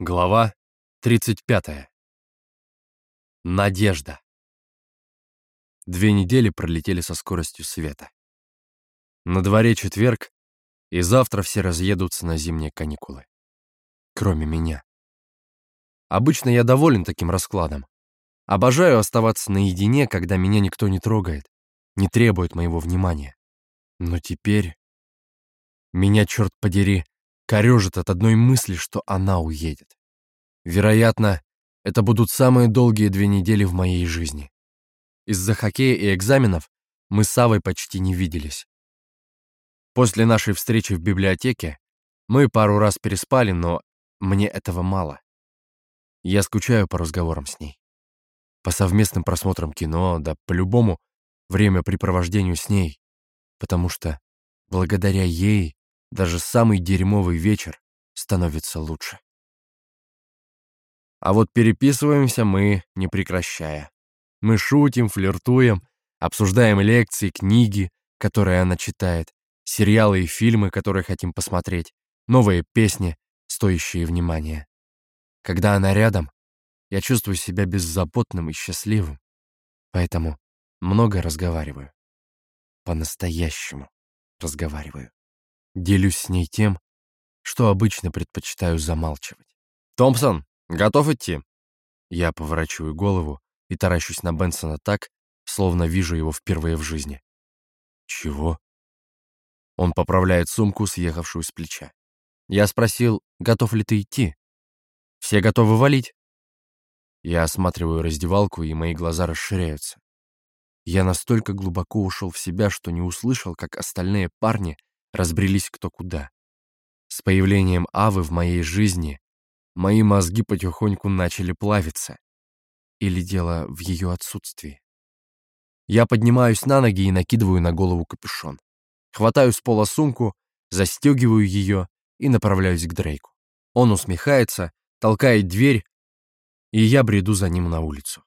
Глава 35. Надежда. Две недели пролетели со скоростью света. На дворе четверг, и завтра все разъедутся на зимние каникулы. Кроме меня. Обычно я доволен таким раскладом. Обожаю оставаться наедине, когда меня никто не трогает, не требует моего внимания. Но теперь... Меня, черт подери, корежит от одной мысли, что она уедет. Вероятно, это будут самые долгие две недели в моей жизни. Из-за хоккея и экзаменов мы с Савой почти не виделись. После нашей встречи в библиотеке мы пару раз переспали, но мне этого мало. Я скучаю по разговорам с ней. По совместным просмотрам кино, да по-любому времяпрепровождению с ней. Потому что благодаря ей даже самый дерьмовый вечер становится лучше. А вот переписываемся мы, не прекращая. Мы шутим, флиртуем, обсуждаем лекции, книги, которые она читает, сериалы и фильмы, которые хотим посмотреть, новые песни, стоящие внимания. Когда она рядом, я чувствую себя беззаботным и счастливым, поэтому много разговариваю. По-настоящему разговариваю. Делюсь с ней тем, что обычно предпочитаю замалчивать. «Томпсон, готов идти?» Я поворачиваю голову и таращусь на Бенсона так, словно вижу его впервые в жизни. «Чего?» Он поправляет сумку, съехавшую с плеча. Я спросил, готов ли ты идти? Все готовы валить? Я осматриваю раздевалку, и мои глаза расширяются. Я настолько глубоко ушел в себя, что не услышал, как остальные парни разбрелись кто куда. С появлением Авы в моей жизни мои мозги потихоньку начали плавиться. Или дело в ее отсутствии. Я поднимаюсь на ноги и накидываю на голову капюшон. Хватаю с пола сумку, застегиваю ее и направляюсь к Дрейку. Он усмехается, толкает дверь, и я бреду за ним на улицу.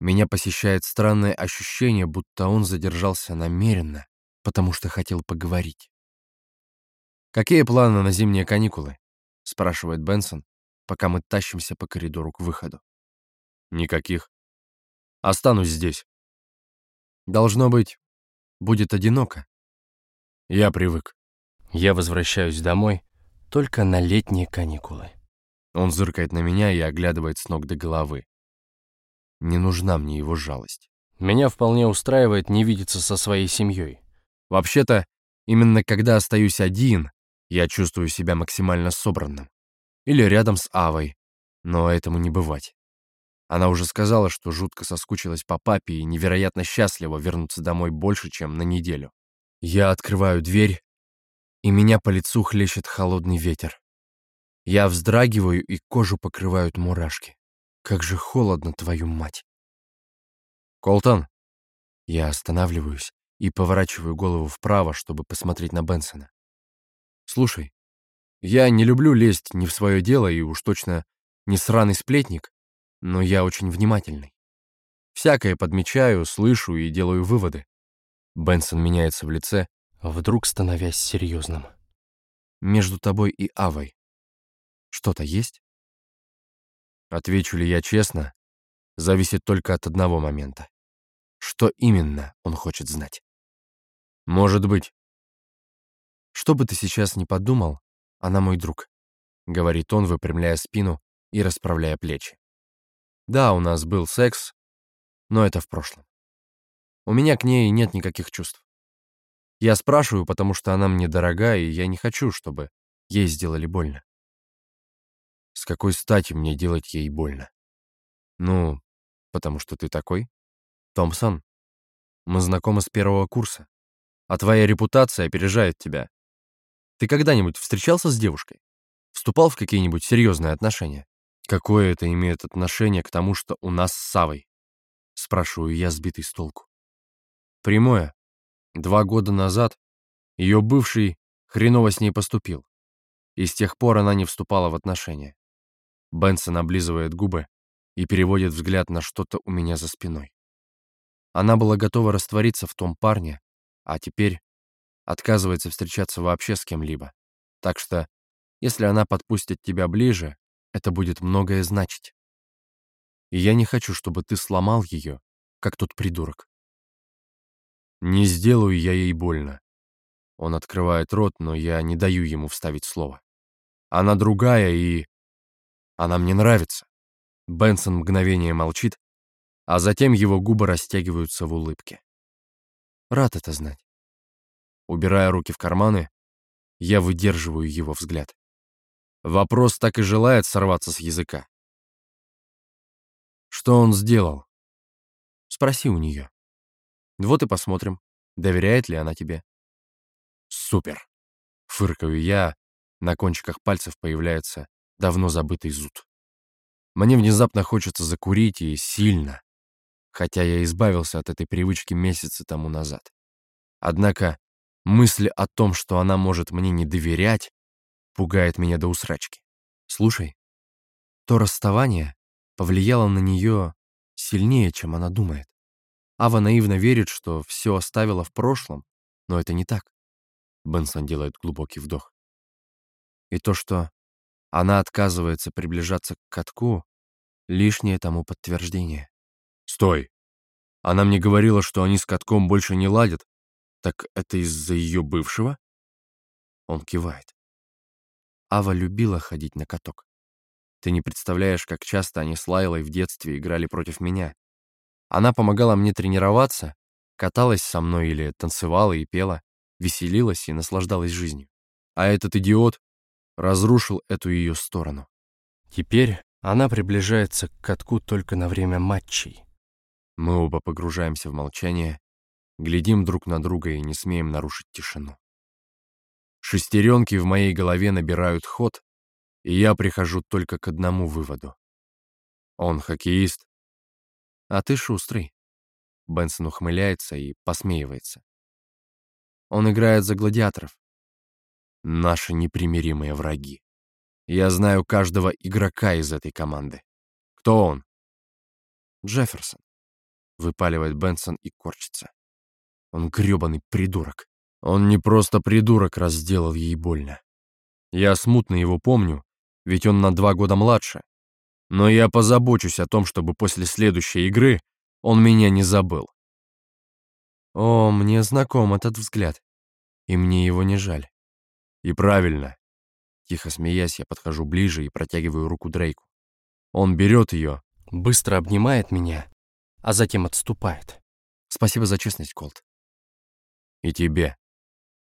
Меня посещает странное ощущение, будто он задержался намеренно, потому что хотел поговорить. «Какие планы на зимние каникулы?» — спрашивает Бенсон, пока мы тащимся по коридору к выходу. «Никаких. Останусь здесь». «Должно быть, будет одиноко». «Я привык. Я возвращаюсь домой только на летние каникулы». Он зыркает на меня и оглядывает с ног до головы. Не нужна мне его жалость. Меня вполне устраивает не видеться со своей семьей. Вообще-то, именно когда остаюсь один, я чувствую себя максимально собранным. Или рядом с Авой, но этому не бывать. Она уже сказала, что жутко соскучилась по папе и невероятно счастлива вернуться домой больше, чем на неделю. Я открываю дверь, и меня по лицу хлещет холодный ветер. Я вздрагиваю, и кожу покрывают мурашки. Как же холодно, твою мать. Колтон. Я останавливаюсь, и поворачиваю голову вправо, чтобы посмотреть на Бенсона. «Слушай, я не люблю лезть не в свое дело и уж точно не сраный сплетник, но я очень внимательный. Всякое подмечаю, слышу и делаю выводы». Бенсон меняется в лице, вдруг становясь серьезным. «Между тобой и Авой что-то есть?» Отвечу ли я честно, зависит только от одного момента. Что именно он хочет знать? Может быть. Что бы ты сейчас ни подумал, она мой друг, говорит он, выпрямляя спину и расправляя плечи. Да, у нас был секс, но это в прошлом. У меня к ней нет никаких чувств. Я спрашиваю, потому что она мне дорога, и я не хочу, чтобы ей сделали больно. С какой стати мне делать ей больно? Ну, потому что ты такой? Томпсон, мы знакомы с первого курса а твоя репутация опережает тебя. Ты когда-нибудь встречался с девушкой? Вступал в какие-нибудь серьезные отношения? Какое это имеет отношение к тому, что у нас с Савой? Спрашиваю я, сбитый с толку. Прямое. Два года назад ее бывший хреново с ней поступил. И с тех пор она не вступала в отношения. Бенсон облизывает губы и переводит взгляд на что-то у меня за спиной. Она была готова раствориться в том парне, а теперь отказывается встречаться вообще с кем-либо. Так что, если она подпустит тебя ближе, это будет многое значить. И я не хочу, чтобы ты сломал ее, как тот придурок. Не сделаю я ей больно. Он открывает рот, но я не даю ему вставить слово. Она другая, и... Она мне нравится. Бенсон мгновение молчит, а затем его губы растягиваются в улыбке. Рад это знать. Убирая руки в карманы, я выдерживаю его взгляд. Вопрос так и желает сорваться с языка. Что он сделал? Спроси у нее. Вот и посмотрим, доверяет ли она тебе. Супер. Фыркаю я, на кончиках пальцев появляется давно забытый зуд. Мне внезапно хочется закурить и сильно, хотя я избавился от этой привычки месяцы тому назад. Однако мысль о том, что она может мне не доверять, пугает меня до усрачки. Слушай, то расставание повлияло на нее сильнее, чем она думает. Ава наивно верит, что все оставила в прошлом, но это не так. Бенсон делает глубокий вдох. И то, что она отказывается приближаться к катку, лишнее тому подтверждение. Стой! Она мне говорила, что они с катком больше не ладят. Так это из-за ее бывшего? Он кивает. Ава любила ходить на каток. Ты не представляешь, как часто они с Лайлой в детстве играли против меня. Она помогала мне тренироваться, каталась со мной или танцевала и пела, веселилась и наслаждалась жизнью. А этот идиот разрушил эту ее сторону. Теперь она приближается к катку только на время матчей. Мы оба погружаемся в молчание, глядим друг на друга и не смеем нарушить тишину. Шестеренки в моей голове набирают ход, и я прихожу только к одному выводу. Он хоккеист, а ты шустрый. Бенсон ухмыляется и посмеивается. Он играет за гладиаторов. Наши непримиримые враги. Я знаю каждого игрока из этой команды. Кто он? Джефферсон. Выпаливает Бенсон и корчится. Он грёбаный придурок. Он не просто придурок, раз сделал ей больно. Я смутно его помню, ведь он на два года младше. Но я позабочусь о том, чтобы после следующей игры он меня не забыл. О, мне знаком этот взгляд. И мне его не жаль. И правильно. Тихо смеясь, я подхожу ближе и протягиваю руку Дрейку. Он берет ее, быстро обнимает меня, а затем отступает. Спасибо за честность, Колт. И тебе.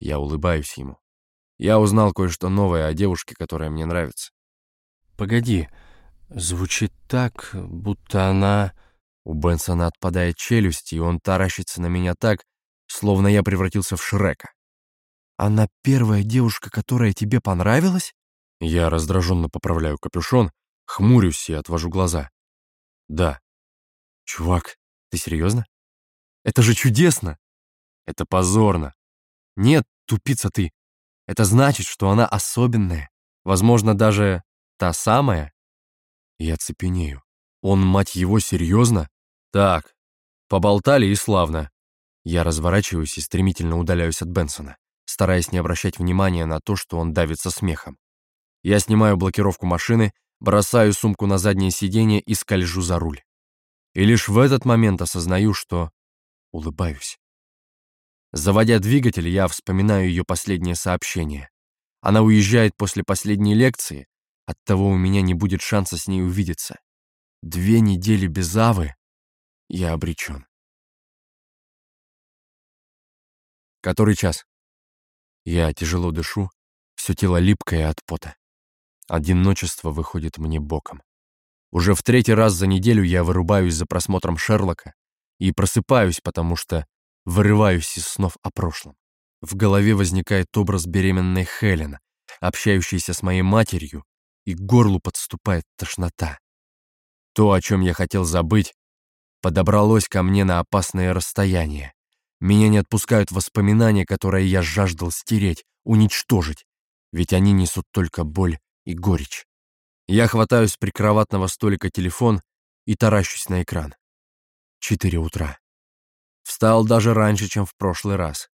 Я улыбаюсь ему. Я узнал кое-что новое о девушке, которая мне нравится. Погоди, Звучит так, будто она... У Бенсона отпадает челюсть, и он таращится на меня так, словно я превратился в Шрека. «Она первая девушка, которая тебе понравилась?» Я раздраженно поправляю капюшон, хмурюсь и отвожу глаза. «Да». «Чувак, ты серьезно? Это же чудесно!» «Это позорно!» «Нет, тупица ты! Это значит, что она особенная, возможно, даже та самая, я цепенею. Он, мать его, серьезно? Так, поболтали и славно. Я разворачиваюсь и стремительно удаляюсь от Бенсона, стараясь не обращать внимания на то, что он давится смехом. Я снимаю блокировку машины, бросаю сумку на заднее сиденье и скольжу за руль. И лишь в этот момент осознаю, что улыбаюсь. Заводя двигатель, я вспоминаю ее последнее сообщение. Она уезжает после последней лекции, Оттого у меня не будет шанса с ней увидеться. Две недели без Авы я обречен. Который час? Я тяжело дышу, все тело липкое от пота. Одиночество выходит мне боком. Уже в третий раз за неделю я вырубаюсь за просмотром Шерлока и просыпаюсь, потому что вырываюсь из снов о прошлом. В голове возникает образ беременной Хелен, общающейся с моей матерью и к горлу подступает тошнота. То, о чем я хотел забыть, подобралось ко мне на опасное расстояние. Меня не отпускают воспоминания, которые я жаждал стереть, уничтожить, ведь они несут только боль и горечь. Я хватаю с прикроватного столика телефон и таращусь на экран. Четыре утра. Встал даже раньше, чем в прошлый раз.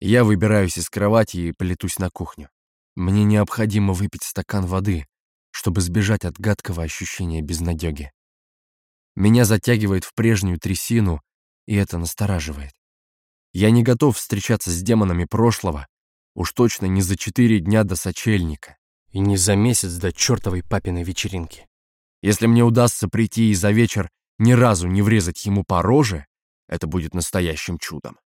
Я выбираюсь из кровати и плетусь на кухню. Мне необходимо выпить стакан воды, чтобы сбежать от гадкого ощущения безнадёги. Меня затягивает в прежнюю трясину, и это настораживает. Я не готов встречаться с демонами прошлого, уж точно не за четыре дня до сочельника и не за месяц до чертовой папиной вечеринки. Если мне удастся прийти и за вечер ни разу не врезать ему по роже, это будет настоящим чудом.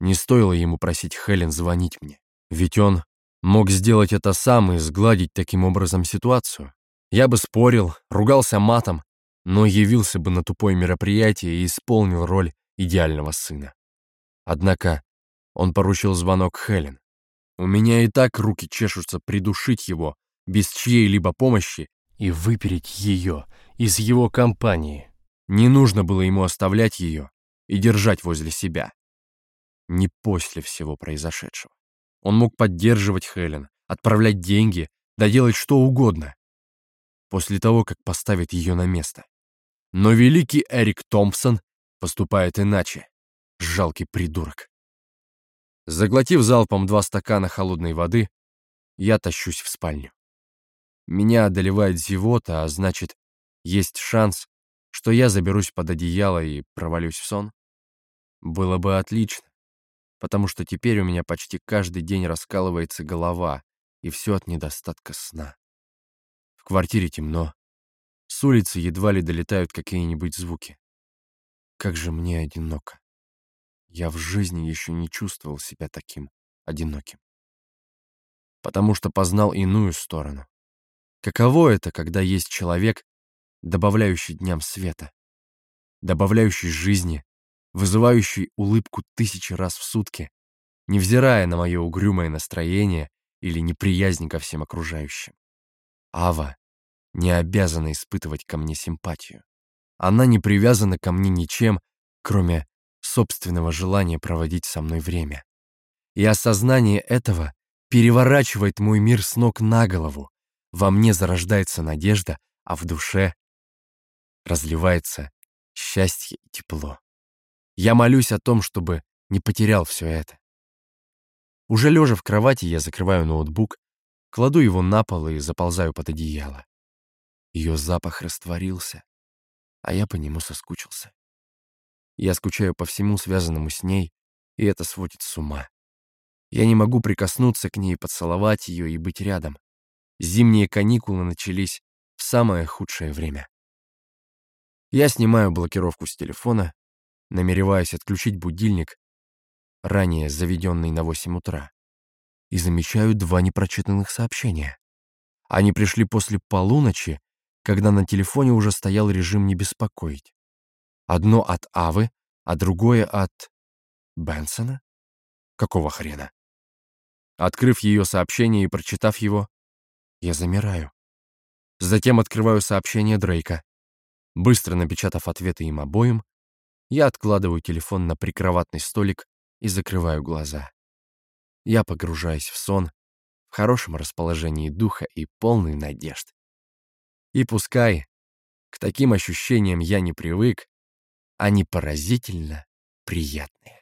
Не стоило ему просить Хелен звонить мне, ведь он мог сделать это сам и сгладить таким образом ситуацию. Я бы спорил, ругался матом, но явился бы на тупое мероприятие и исполнил роль идеального сына. Однако он поручил звонок Хелен. У меня и так руки чешутся придушить его без чьей-либо помощи и выпереть ее из его компании. Не нужно было ему оставлять ее и держать возле себя. Не после всего произошедшего. Он мог поддерживать Хелен, отправлять деньги, да делать что угодно. После того, как поставит ее на место. Но великий Эрик Томпсон поступает иначе. Жалкий придурок. Заглотив залпом два стакана холодной воды, я тащусь в спальню. Меня одолевает зевота, а значит, есть шанс, что я заберусь под одеяло и провалюсь в сон. Было бы отлично, потому что теперь у меня почти каждый день раскалывается голова, и все от недостатка сна. В квартире темно, с улицы едва ли долетают какие-нибудь звуки. Как же мне одиноко. Я в жизни еще не чувствовал себя таким одиноким. Потому что познал иную сторону. Каково это, когда есть человек, добавляющий дням света, добавляющий жизни, вызывающий улыбку тысячи раз в сутки, невзирая на мое угрюмое настроение или неприязнь ко всем окружающим. Ава не обязана испытывать ко мне симпатию. Она не привязана ко мне ничем, кроме собственного желания проводить со мной время. И осознание этого переворачивает мой мир с ног на голову. Во мне зарождается надежда, а в душе разливается счастье и тепло. Я молюсь о том, чтобы не потерял все это. Уже лежа в кровати, я закрываю ноутбук, кладу его на пол и заползаю под одеяло. Ее запах растворился, а я по нему соскучился. Я скучаю по всему связанному с ней, и это сводит с ума. Я не могу прикоснуться к ней, поцеловать ее и быть рядом. Зимние каникулы начались в самое худшее время. Я снимаю блокировку с телефона, намереваясь отключить будильник, ранее заведенный на 8 утра, и замечаю два непрочитанных сообщения. Они пришли после полуночи когда на телефоне уже стоял режим «не беспокоить». Одно от Авы, а другое от... Бенсона? Какого хрена? Открыв ее сообщение и прочитав его, я замираю. Затем открываю сообщение Дрейка. Быстро напечатав ответы им обоим, я откладываю телефон на прикроватный столик и закрываю глаза. Я погружаюсь в сон, в хорошем расположении духа и полный надежд. И пускай к таким ощущениям я не привык, они поразительно приятные.